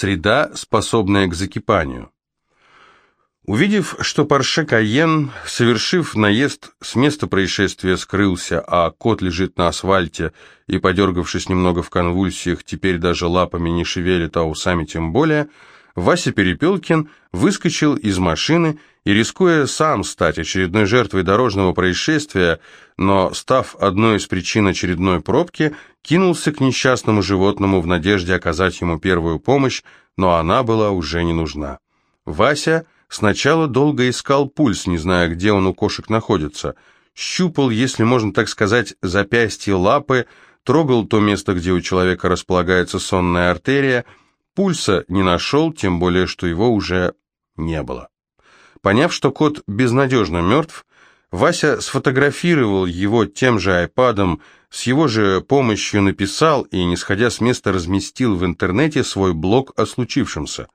Среда, способная к закипанию. Увидев, что Порше Кайен, совершив наезд, с места происшествия скрылся, а кот лежит на асфальте и, подергавшись немного в конвульсиях, теперь даже лапами не шевелит, а усами тем более, Вася Перепелкин выскочил из машины и, рискуя сам стать очередной жертвой дорожного происшествия, но став одной из причин очередной пробки, кинулся к несчастному животному в надежде оказать ему первую помощь, но она была уже не нужна. Вася сначала долго искал пульс, не зная, где он у кошек находится, щупал, если можно так сказать, запястье лапы, трогал то место, где у человека располагается сонная артерия, пульса не нашел, тем более, что его уже не было. Поняв, что кот безнадежно мертв, Вася сфотографировал его тем же айпадом, с его же помощью написал и, не сходя с места, разместил в интернете свой блог о случившемся.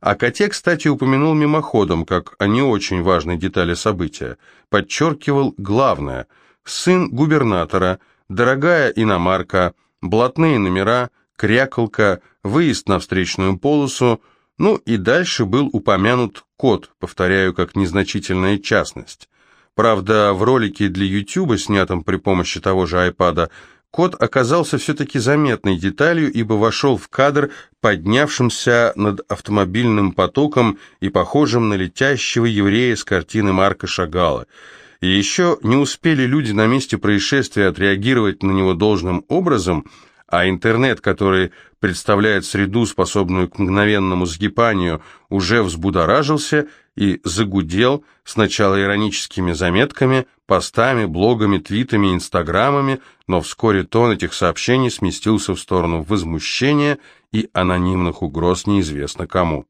О коте, кстати, упомянул мимоходом, как о не очень важной детали события. Подчеркивал главное – сын губернатора, дорогая иномарка, блатные номера, крякалка, выезд на встречную полосу, ну и дальше был упомянут кот, повторяю, как незначительная частность. Правда, в ролике для YouTube, снятом при помощи того же iPad, кот оказался все-таки заметной деталью, ибо вошел в кадр, поднявшимся над автомобильным потоком и похожим на летящего еврея с картины Марка Шагала. И еще не успели люди на месте происшествия отреагировать на него должным образом – а интернет, который представляет среду, способную к мгновенному сгибанию, уже взбудоражился и загудел сначала ироническими заметками, постами, блогами, твитами, инстаграмами, но вскоре тон этих сообщений сместился в сторону возмущения и анонимных угроз неизвестно кому.